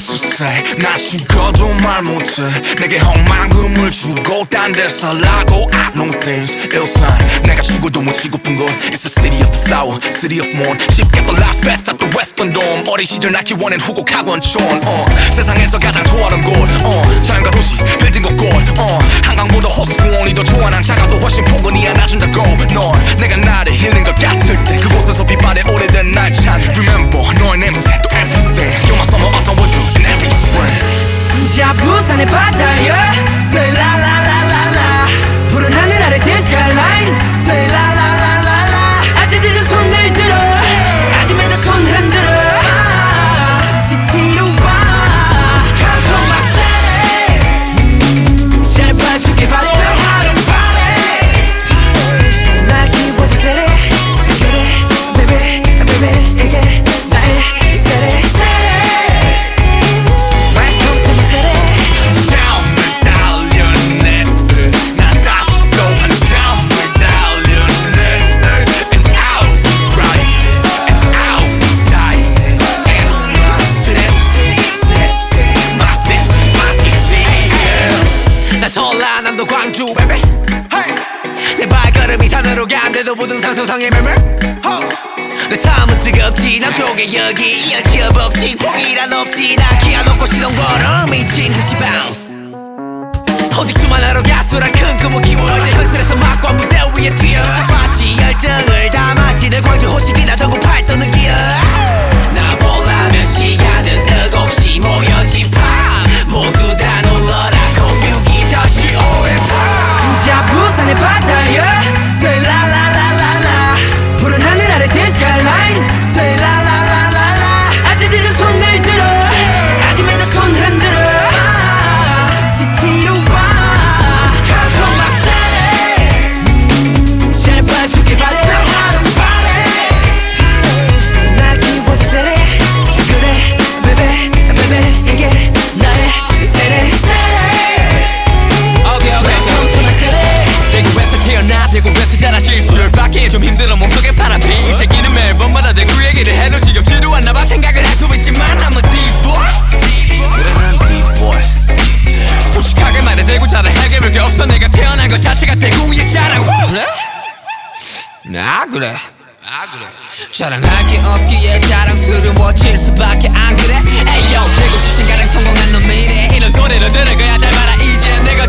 say 나 죽어도 말 못해 내게 헛만금을 주고 딴데 살라고 I know things sign 내가 죽어도 못 치고픈 곳 It's the city of the flower city of morn 쉽게 또 life fest at the western dome 어린 시절 나 키워낸 후곡 학원촌 어. 세상에서 가 tout, ça n'est pas d'ailleurs. C'est la la la la la. Pour un haller à la disc line, c'est la 내 발걸음이 산으로 간대도 부등산 소상의 매매 내 삶은 뜨겁지 남쪽에 여기 이어지어 없지 폭이란 없지. 나 기아 놓고 시동 걸어 미친 듯이 bounce. 어디쯤만 하러 가수란 큰 꿈을 키워 이제 현실에서 되고 자라 해결 게 없어. 내가 태어난 것 자체가 대공의 자랑 그래? 아 그래. 아 그래. 자랑할 게 없기에 자랑스러워질 수밖에 안 그래. 에이요 되고 싶은 가장 성공한 놈이래 이런 소리를 들을 거야. 잘 봐라 이제 내가